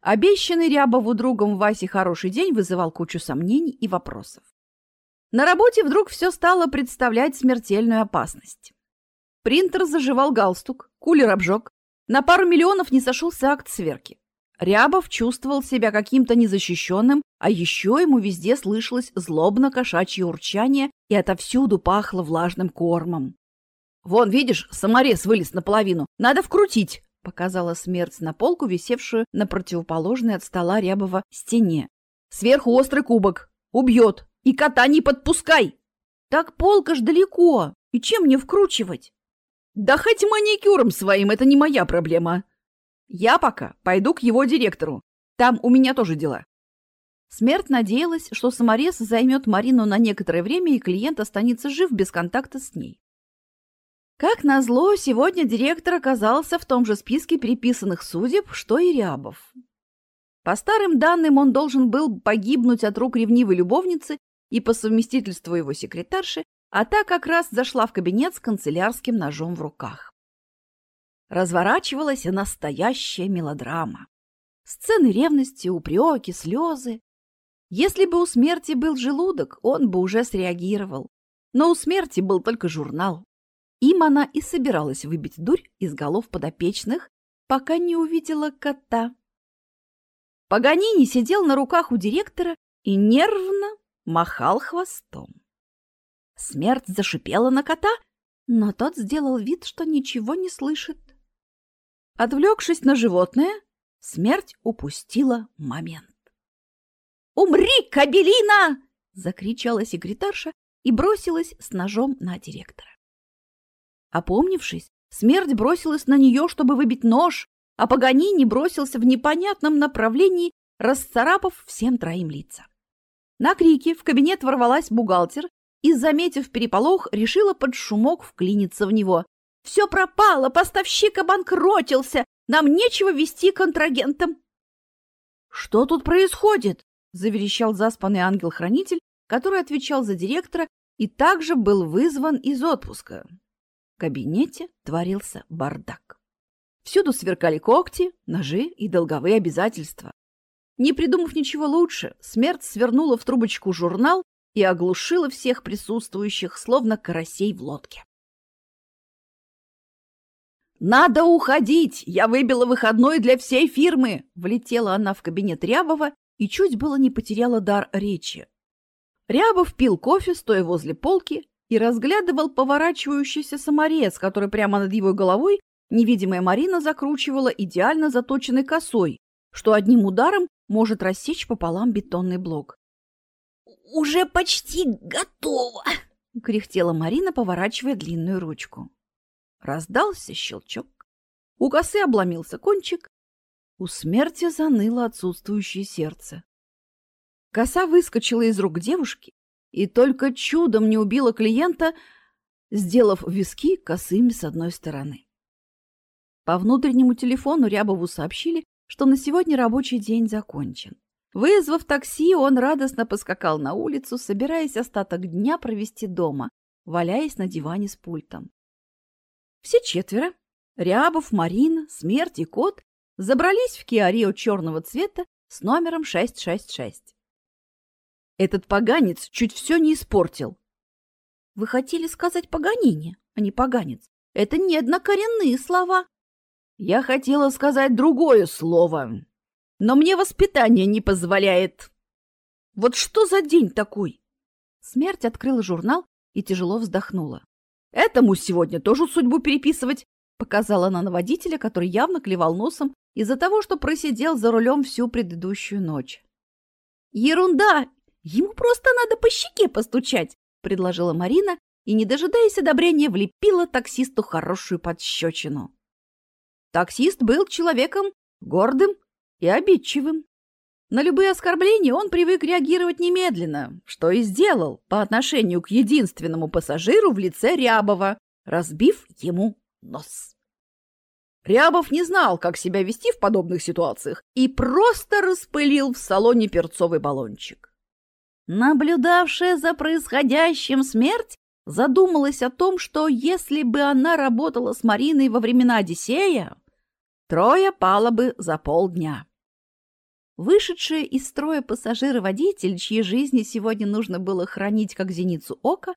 Обещанный Рябову другом Васе хороший день вызывал кучу сомнений и вопросов. На работе вдруг все стало представлять смертельную опасность. Принтер заживал галстук, кулер обжег, на пару миллионов не сошелся акт сверки. Рябов чувствовал себя каким-то незащищенным, а еще ему везде слышалось злобно-кошачье урчание и отовсюду пахло влажным кормом. «Вон, видишь, саморез вылез наполовину. Надо вкрутить!» — показала смерть на полку, висевшую на противоположной от стола Рябова стене. «Сверху острый кубок. Убьет. И кота не подпускай!» «Так полка ж далеко. И чем мне вкручивать?» «Да хоть маникюром своим, это не моя проблема!» Я пока пойду к его директору. Там у меня тоже дела. Смерть надеялась, что саморез займет Марину на некоторое время, и клиент останется жив без контакта с ней. Как назло, сегодня директор оказался в том же списке переписанных судеб, что и Рябов. По старым данным, он должен был погибнуть от рук ревнивой любовницы и по совместительству его секретарши, а та как раз зашла в кабинет с канцелярским ножом в руках разворачивалась настоящая мелодрама. Сцены ревности, упреки, слезы. Если бы у смерти был желудок, он бы уже среагировал. Но у смерти был только журнал. Им она и собиралась выбить дурь из голов подопечных, пока не увидела кота. Паганини сидел на руках у директора и нервно махал хвостом. Смерть зашипела на кота, но тот сделал вид, что ничего не слышит. Отвлекшись на животное, смерть упустила момент. «Умри, Кабелина!» — закричала секретарша и бросилась с ножом на директора. Опомнившись, смерть бросилась на нее, чтобы выбить нож, а Паганини бросился в непонятном направлении, расцарапав всем троим лица. На крики в кабинет ворвалась бухгалтер и, заметив переполох, решила под шумок вклиниться в него. Все пропало, поставщик обанкротился, нам нечего вести контрагентам. Что тут происходит? заверещал заспанный ангел-хранитель, который отвечал за директора и также был вызван из отпуска. Кабинете творился бардак. Всюду сверкали когти, ножи и долговые обязательства. Не придумав ничего лучше, смерть свернула в трубочку журнал и оглушила всех присутствующих, словно карасей в лодке. «Надо уходить! Я выбила выходной для всей фирмы!» Влетела она в кабинет Рябова и чуть было не потеряла дар речи. Рябов пил кофе, стоя возле полки, и разглядывал поворачивающийся саморез, который прямо над его головой невидимая Марина закручивала идеально заточенной косой, что одним ударом может рассечь пополам бетонный блок. «Уже почти готово!» — кряхтела Марина, поворачивая длинную ручку. Раздался щелчок. У косы обломился кончик. У смерти заныло отсутствующее сердце. Коса выскочила из рук девушки и только чудом не убила клиента, сделав виски косыми с одной стороны. По внутреннему телефону Рябову сообщили, что на сегодня рабочий день закончен. Вызвав такси, он радостно поскакал на улицу, собираясь остаток дня провести дома, валяясь на диване с пультом. Все четверо — Рябов, Марина, Смерть и Кот — забрались в Киарио черного цвета с номером 666. Этот поганец чуть все не испортил. Вы хотели сказать поганини, а не поганец. Это не однокоренные слова. Я хотела сказать другое слово, но мне воспитание не позволяет. Вот что за день такой? Смерть открыла журнал и тяжело вздохнула. Этому сегодня тоже судьбу переписывать, показала она на водителя, который явно клевал носом из-за того, что просидел за рулем всю предыдущую ночь. Ерунда! Ему просто надо по щеке постучать, предложила Марина и, не дожидаясь одобрения, влепила таксисту хорошую подщечину. Таксист был человеком гордым и обидчивым. На любые оскорбления он привык реагировать немедленно, что и сделал по отношению к единственному пассажиру в лице Рябова, разбив ему нос. Рябов не знал, как себя вести в подобных ситуациях, и просто распылил в салоне перцовый баллончик. Наблюдавшая за происходящим смерть задумалась о том, что если бы она работала с Мариной во времена Одиссея, трое пало бы за полдня. Вышедшие из строя пассажир-водитель, чьи жизни сегодня нужно было хранить как зеницу ока,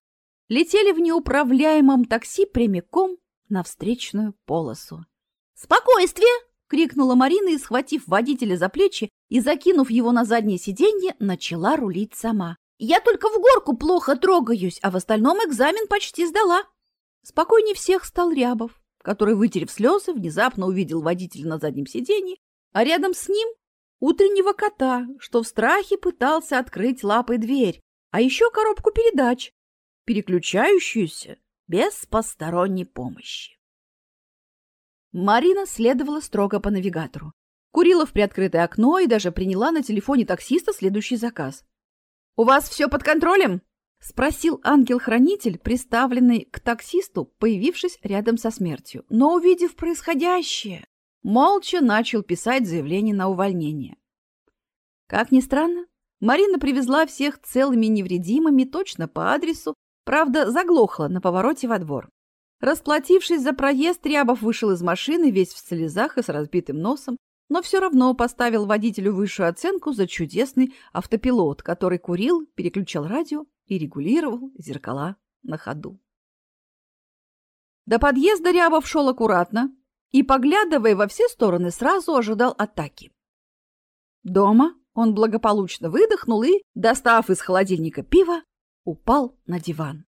летели в неуправляемом такси прямиком на встречную полосу. «Спокойствие!» — крикнула Марина и, схватив водителя за плечи и закинув его на заднее сиденье, начала рулить сама. «Я только в горку плохо трогаюсь, а в остальном экзамен почти сдала». Спокойнее всех стал Рябов, который, вытерев слезы, внезапно увидел водителя на заднем сиденье, а рядом с ним утреннего кота, что в страхе пытался открыть лапой дверь, а еще коробку передач, переключающуюся без посторонней помощи. Марина следовала строго по навигатору. Курила в приоткрытое окно и даже приняла на телефоне таксиста следующий заказ. «У вас все под контролем?» — спросил ангел-хранитель, приставленный к таксисту, появившись рядом со смертью. Но, увидев происходящее, молча начал писать заявление на увольнение. Как ни странно, Марина привезла всех целыми невредимыми точно по адресу, правда, заглохла на повороте во двор. Расплатившись за проезд, Рябов вышел из машины весь в слезах и с разбитым носом, но все равно поставил водителю высшую оценку за чудесный автопилот, который курил, переключал радио и регулировал зеркала на ходу. До подъезда Рябов шел аккуратно, и, поглядывая во все стороны, сразу ожидал атаки. Дома он благополучно выдохнул и, достав из холодильника пиво, упал на диван.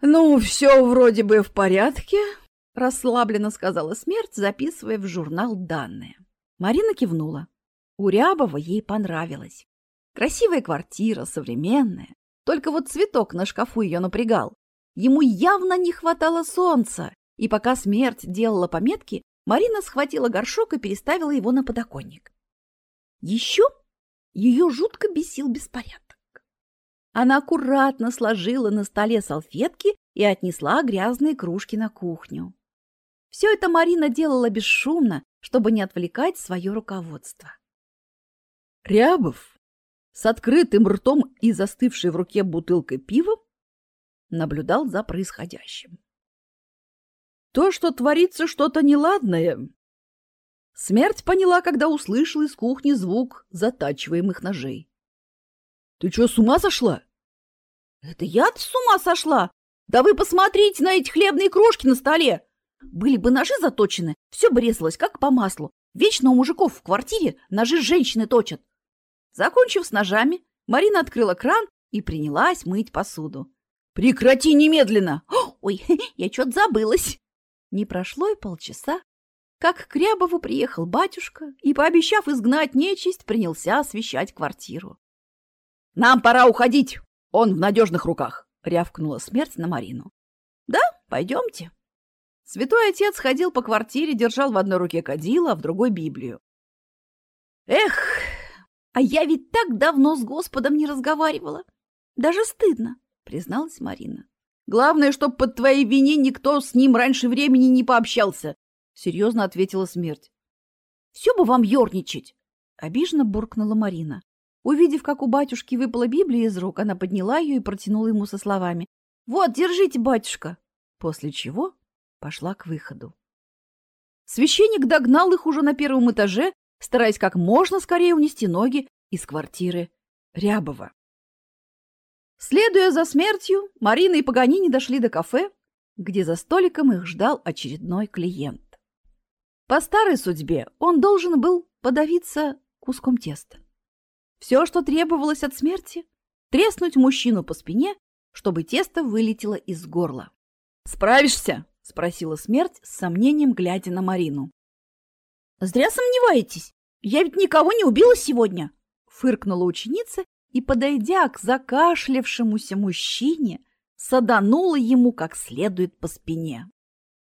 «Ну, все вроде бы в порядке», — расслабленно сказала смерть, записывая в журнал данные. Марина кивнула. У Рябова ей понравилось. Красивая квартира, современная. Только вот цветок на шкафу ее напрягал. Ему явно не хватало солнца, и пока смерть делала пометки, Марина схватила горшок и переставила его на подоконник. Еще ее жутко бесил беспорядок. Она аккуратно сложила на столе салфетки и отнесла грязные кружки на кухню. Все это Марина делала бесшумно, чтобы не отвлекать свое руководство. Рябов с открытым ртом и застывшей в руке бутылкой пива наблюдал за происходящим. То, что творится что-то неладное, смерть поняла, когда услышала из кухни звук затачиваемых ножей. — Ты что, с ума сошла? — Это я-то с ума сошла? Да вы посмотрите на эти хлебные крошки на столе! Были бы ножи заточены, все бы как по маслу. Вечно у мужиков в квартире ножи женщины точат. Закончив с ножами, Марина открыла кран и принялась мыть посуду. «Прекрати немедленно!» «Ой, я что-то забылась!» Не прошло и полчаса, как к Рябову приехал батюшка и, пообещав изгнать нечисть, принялся освещать квартиру. «Нам пора уходить! Он в надежных руках!» — рявкнула смерть на Марину. «Да, пойдемте». Святой отец ходил по квартире, держал в одной руке кадила, а в другой — Библию. «Эх, а я ведь так давно с Господом не разговаривала. Даже стыдно», — призналась Марина. Главное, чтоб под твоей вине никто с ним раньше времени не пообщался, — серьезно ответила смерть. — Все бы вам ерничать! — обиженно буркнула Марина. Увидев, как у батюшки выпала Библия из рук, она подняла ее и протянула ему со словами. — Вот, держите, батюшка! После чего пошла к выходу. Священник догнал их уже на первом этаже, стараясь как можно скорее унести ноги из квартиры Рябова. Следуя за смертью, Марина и Паганини дошли до кафе, где за столиком их ждал очередной клиент. По старой судьбе он должен был подавиться куском теста. Все, что требовалось от смерти – треснуть мужчину по спине, чтобы тесто вылетело из горла. «Справишься?» – спросила смерть с сомнением, глядя на Марину. «Зря сомневаетесь. Я ведь никого не убила сегодня!» – фыркнула ученица и, подойдя к закашлявшемуся мужчине, саданула ему как следует по спине.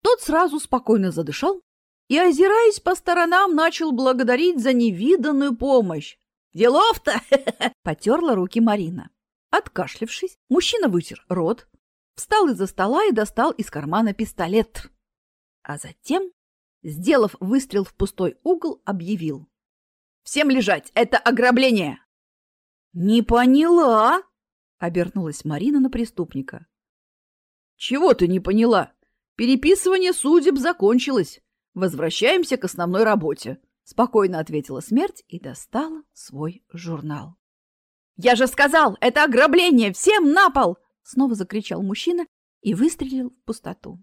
Тот сразу спокойно задышал и, озираясь по сторонам, начал благодарить за невиданную помощь. «Делов-то!» — потерла руки Марина. Откашлившись, мужчина вытер рот, встал из-за стола и достал из кармана пистолет. А затем, сделав выстрел в пустой угол, объявил. «Всем лежать! Это ограбление!» «Не поняла!» — обернулась Марина на преступника. «Чего ты не поняла? Переписывание судеб закончилось. Возвращаемся к основной работе», спокойно ответила смерть и достала свой журнал. «Я же сказал, это ограбление! Всем на пол!» Снова закричал мужчина и выстрелил в пустоту.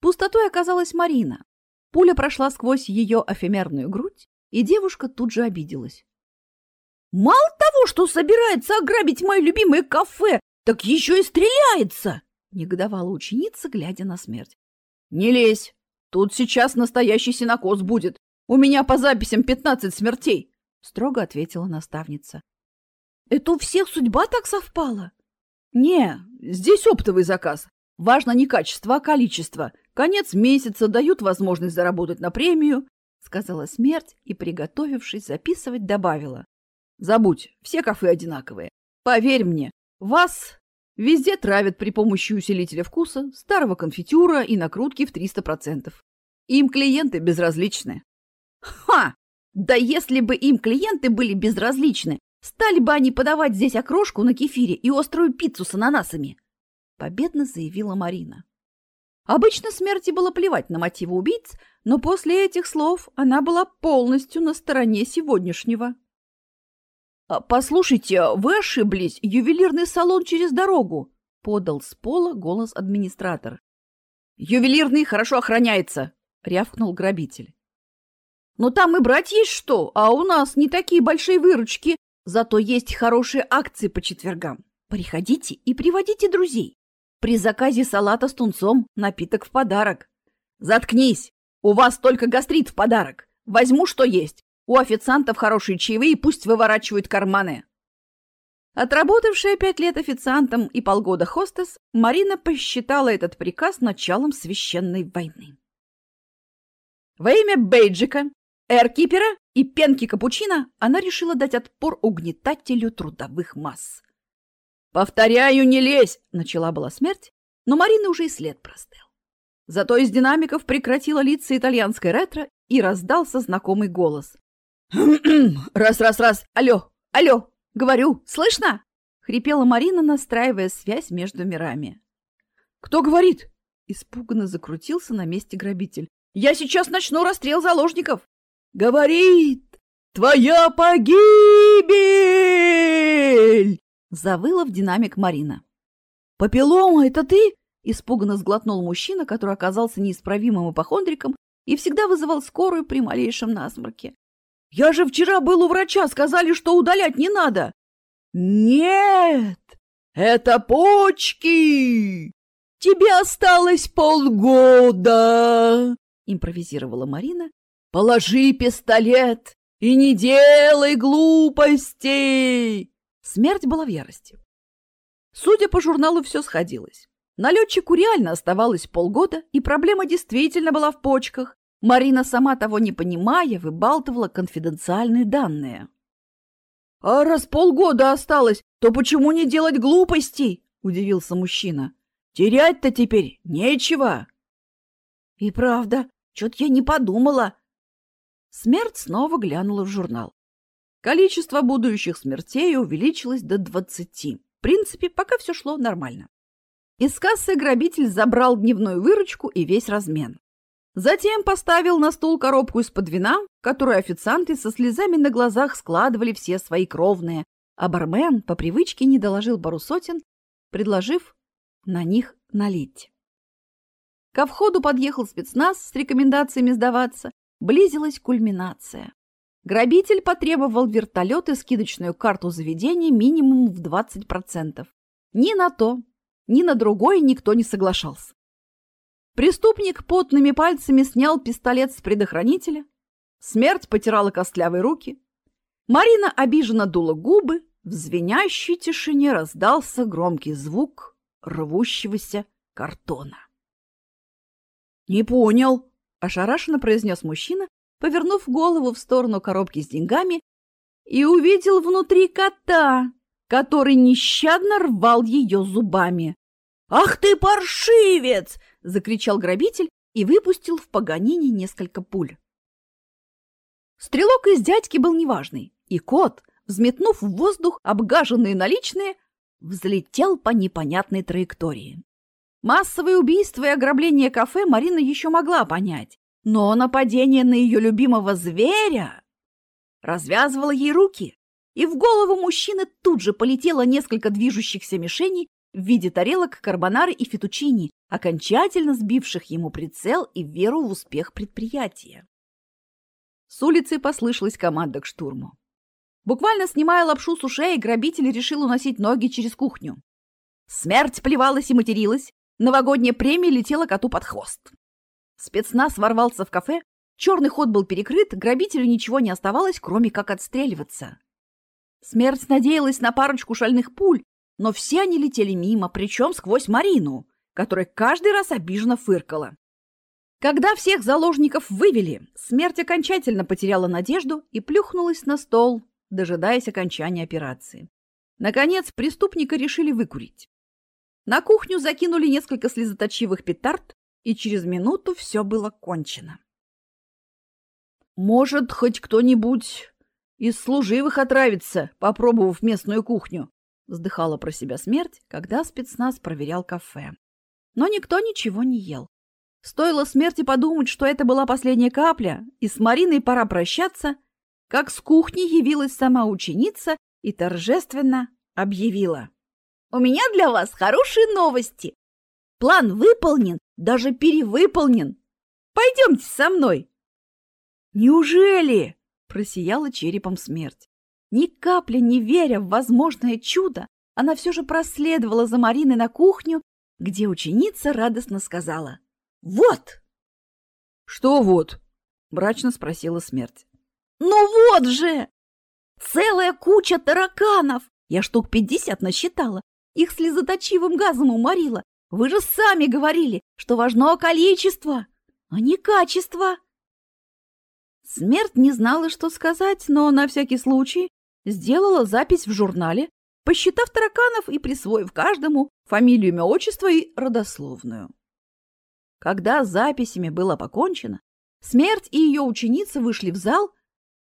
Пустотой оказалась Марина. Пуля прошла сквозь ее эфемерную грудь, и девушка тут же обиделась. «Мало того, что собирается ограбить мое любимое кафе, так еще и стреляется!» — негодовала ученица, глядя на смерть. «Не лезь! Тут сейчас настоящий синокос будет. У меня по записям пятнадцать смертей!» — строго ответила наставница. «Это у всех судьба так совпала?» «Не, здесь оптовый заказ. Важно не качество, а количество. Конец месяца дают возможность заработать на премию», — сказала смерть и, приготовившись записывать, добавила. «Забудь, все кафе одинаковые. Поверь мне, вас везде травят при помощи усилителя вкуса, старого конфитюра и накрутки в 300%. Им клиенты безразличны». «Ха! Да если бы им клиенты были безразличны, Стали бы они подавать здесь окрошку на кефире и острую пиццу с ананасами!» Победно заявила Марина. Обычно смерти было плевать на мотивы убийц, но после этих слов она была полностью на стороне сегодняшнего. «А, «Послушайте, вы ошиблись, ювелирный салон через дорогу!» — подал с пола голос администратор. «Ювелирный хорошо охраняется!» — рявкнул грабитель. «Но там и брать есть что, а у нас не такие большие выручки, Зато есть хорошие акции по четвергам. Приходите и приводите друзей. При заказе салата с тунцом напиток в подарок. Заткнись! У вас только гастрит в подарок. Возьму, что есть. У официантов хорошие чаевые, пусть выворачивают карманы. Отработавшая пять лет официантом и полгода хостес, Марина посчитала этот приказ началом священной войны. Во имя Бейджика Эркипера и пенки капучино она решила дать отпор угнетателю трудовых масс. «Повторяю, не лезь!» — начала была смерть, но Марина уже и след простыл. Зато из динамиков прекратила лица итальянской ретро и раздался знакомый голос. «Раз, раз, раз! Алло! Алло! Говорю! Слышно?» — хрипела Марина, настраивая связь между мирами. «Кто говорит?» — испуганно закрутился на месте грабитель. «Я сейчас начну расстрел заложников!» Говорит, твоя погибель!» Завыла в динамик Марина. «Папиллома, это ты?» Испуганно сглотнул мужчина, который оказался неисправимым ипохондриком и всегда вызывал скорую при малейшем насморке. «Я же вчера был у врача, сказали, что удалять не надо!» «Нет, это почки! Тебе осталось полгода!» импровизировала Марина Положи пистолет и не делай глупостей!» Смерть была в ярости. Судя по журналу, все сходилось. Налетчику реально оставалось полгода, и проблема действительно была в почках. Марина, сама того не понимая, выбалтывала конфиденциальные данные. «А раз полгода осталось, то почему не делать глупостей?» – удивился мужчина. «Терять-то теперь нечего». «И правда, что-то я не подумала», Смерть снова глянула в журнал. Количество будущих смертей увеличилось до двадцати. В принципе, пока все шло нормально. Из кассы грабитель забрал дневную выручку и весь размен. Затем поставил на стул коробку из-под вина, которую официанты со слезами на глазах складывали все свои кровные, а бармен по привычке не доложил пару сотен, предложив на них налить. Ко входу подъехал спецназ с рекомендациями сдаваться, Близилась кульминация. Грабитель потребовал вертолет и скидочную карту заведения минимум в 20%. Ни на то, ни на другое никто не соглашался. Преступник потными пальцами снял пистолет с предохранителя. Смерть потирала костлявые руки. Марина обиженно дула губы. В звенящей тишине раздался громкий звук рвущегося картона. «Не понял», ошарашенно произнес мужчина, повернув голову в сторону коробки с деньгами и увидел внутри кота, который нещадно рвал ее зубами. «Ах ты, паршивец!» — закричал грабитель и выпустил в погонине несколько пуль. Стрелок из дядьки был неважный, и кот, взметнув в воздух обгаженные наличные, взлетел по непонятной траектории. Массовые убийства и ограбление кафе Марина еще могла понять. Но нападение на ее любимого зверя развязывало ей руки, и в голову мужчины тут же полетело несколько движущихся мишеней в виде тарелок карбонары и фетучини, окончательно сбивших ему прицел и веру в успех предприятия. С улицы послышалась команда к штурму. Буквально снимая лапшу с ушей, грабитель решил уносить ноги через кухню. Смерть плевалась и материлась, новогодняя премия летела коту под хвост. Спецназ ворвался в кафе, черный ход был перекрыт, грабителю ничего не оставалось, кроме как отстреливаться. Смерть надеялась на парочку шальных пуль, но все они летели мимо, причем сквозь Марину, которая каждый раз обиженно фыркала. Когда всех заложников вывели, смерть окончательно потеряла надежду и плюхнулась на стол, дожидаясь окончания операции. Наконец, преступника решили выкурить. На кухню закинули несколько слезоточивых петард, и через минуту все было кончено. «Может, хоть кто-нибудь из служивых отравится, попробовав местную кухню?» вздыхала про себя смерть, когда спецназ проверял кафе. Но никто ничего не ел. Стоило смерти подумать, что это была последняя капля, и с Мариной пора прощаться, как с кухни явилась сама ученица и торжественно объявила. «У меня для вас хорошие новости. План выполнен, даже перевыполнен. Пойдемте со мной!» «Неужели?» – просияла черепом смерть. Ни капли не веря в возможное чудо, она все же проследовала за Мариной на кухню, где ученица радостно сказала «Вот!» «Что вот?» – мрачно спросила смерть. «Ну вот же! Целая куча тараканов! Я штук пятьдесят насчитала. Их слезоточивым газом уморила. Вы же сами говорили, что важно количество, а не качество!» Смерть не знала, что сказать, но на всякий случай сделала запись в журнале, посчитав тараканов и присвоив каждому фамилию, имя, отчество и родословную. Когда с записями было покончено, смерть и ее ученица вышли в зал,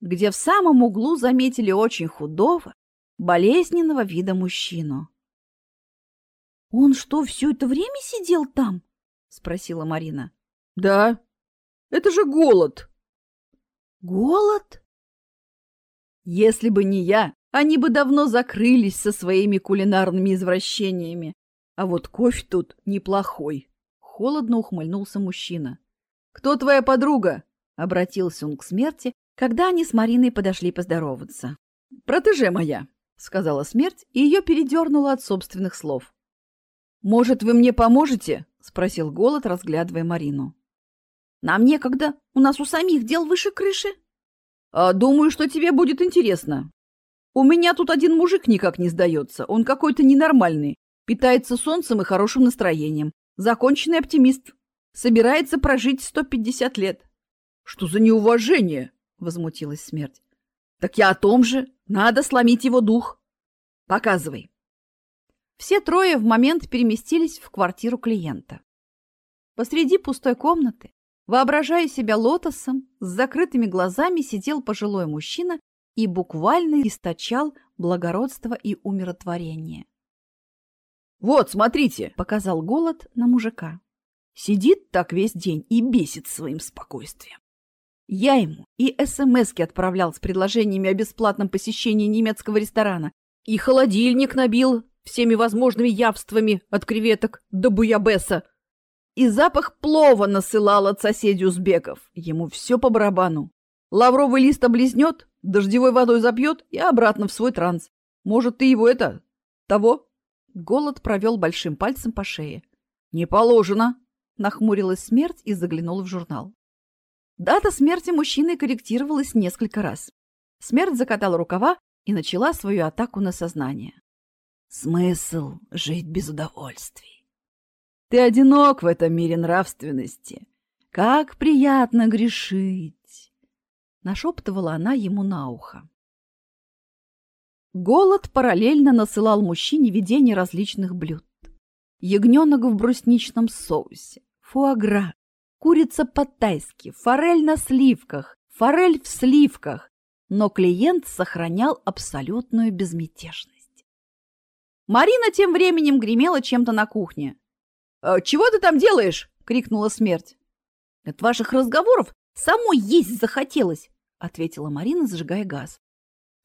где в самом углу заметили очень худого, болезненного вида мужчину. «Он что, все это время сидел там?» — спросила Марина. «Да, это же голод!» «Голод?» Если бы не я, они бы давно закрылись со своими кулинарными извращениями. А вот кофе тут неплохой. Холодно ухмыльнулся мужчина. «Кто твоя подруга?» — обратился он к смерти, когда они с Мариной подошли поздороваться. «Протеже моя», — сказала смерть, и ее передернуло от собственных слов. «Может, вы мне поможете?» — спросил голод, разглядывая Марину. «Нам некогда. У нас у самих дел выше крыши», а, думаю, что тебе будет интересно. У меня тут один мужик никак не сдается. Он какой-то ненормальный. Питается солнцем и хорошим настроением. Законченный оптимист. Собирается прожить 150 лет. Что за неуважение? Возмутилась смерть. Так я о том же. Надо сломить его дух. Показывай. Все трое в момент переместились в квартиру клиента. Посреди пустой комнаты Воображая себя лотосом, с закрытыми глазами сидел пожилой мужчина и буквально источал благородство и умиротворение. «Вот, смотрите!» — показал голод на мужика. Сидит так весь день и бесит своим спокойствием. Я ему и СМСки отправлял с предложениями о бесплатном посещении немецкого ресторана, и холодильник набил всеми возможными явствами от креветок до буябеса, и запах плова насылал от соседей узбеков. Ему все по барабану. Лавровый лист облизнет, дождевой водой запьет и обратно в свой транс. Может, ты его это... того?» Голод провел большим пальцем по шее. «Не положено!» — нахмурилась смерть и заглянула в журнал. Дата смерти мужчины корректировалась несколько раз. Смерть закатала рукава и начала свою атаку на сознание. «Смысл жить без удовольствий. Ты одинок в этом мире нравственности. Как приятно грешить!» Нашептывала она ему на ухо. Голод параллельно насылал мужчине видение различных блюд. Ягненок в брусничном соусе, фуагра, курица по-тайски, форель на сливках, форель в сливках, но клиент сохранял абсолютную безмятежность. Марина тем временем гремела чем-то на кухне. «Э, «Чего ты там делаешь?» — крикнула смерть. От ваших разговоров самой есть захотелось, ответила Марина, зажигая газ.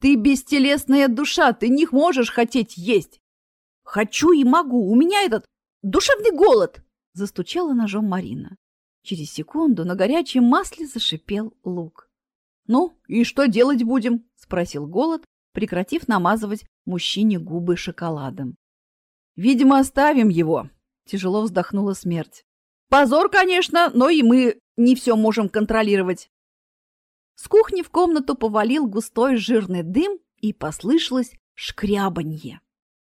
Ты бестелесная душа, ты не можешь хотеть есть. Хочу и могу, у меня этот душевный голод, застучала ножом Марина. Через секунду на горячем масле зашипел лук. «Ну, и что делать будем?» – спросил голод, прекратив намазывать мужчине губы шоколадом. «Видимо, оставим его», – тяжело вздохнула смерть. «Позор, конечно, но и мы не все можем контролировать». С кухни в комнату повалил густой жирный дым, и послышалось шкрябанье.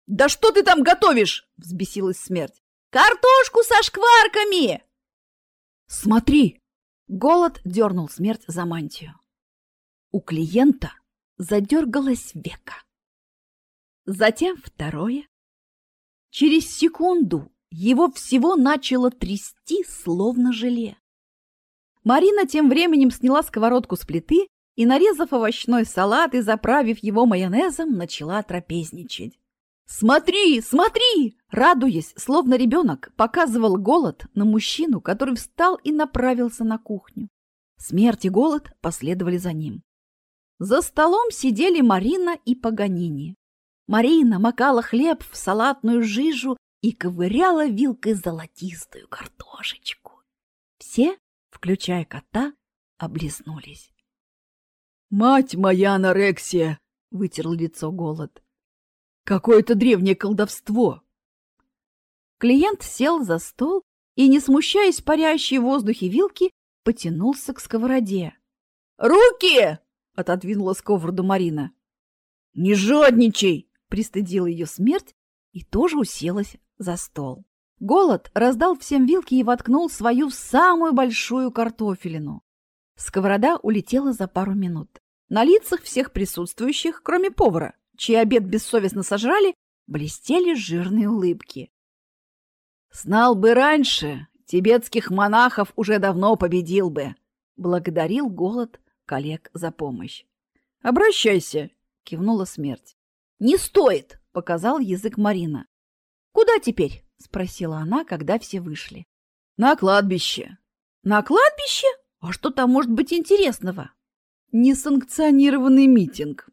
«Да что ты там готовишь?» – взбесилась смерть. «Картошку со шкварками!» «Смотри!» – голод дернул смерть за мантию. У клиента задергалась века. Затем второе. Через секунду его всего начало трясти, словно желе. Марина тем временем сняла сковородку с плиты и, нарезав овощной салат и заправив его майонезом, начала трапезничать. «Смотри, смотри!» Радуясь, словно ребенок, показывал голод на мужчину, который встал и направился на кухню. Смерть и голод последовали за ним. За столом сидели Марина и Паганини. Марина макала хлеб в салатную жижу и ковыряла вилкой золотистую картошечку. Все, включая кота, облизнулись. «Мать моя анорексия!» — вытер лицо голод. Какое-то древнее колдовство. Клиент сел за стол и, не смущаясь парящей в воздухе вилки, потянулся к сковороде. «Руки!» — отодвинула сковороду Марина. «Не жадничай!» — пристыдила ее смерть и тоже уселась за стол. Голод раздал всем вилки и воткнул свою в самую большую картофелину. Сковорода улетела за пару минут. На лицах всех присутствующих, кроме повара, чей обед бессовестно сожрали, блестели жирные улыбки. «Знал бы раньше, тибетских монахов уже давно победил бы», — благодарил голод коллег за помощь. «Обращайся», — кивнула смерть. «Не стоит», — показал язык Марина. «Куда теперь?» — спросила она, когда все вышли. «На кладбище». «На кладбище? А что там может быть интересного?» «Несанкционированный митинг»,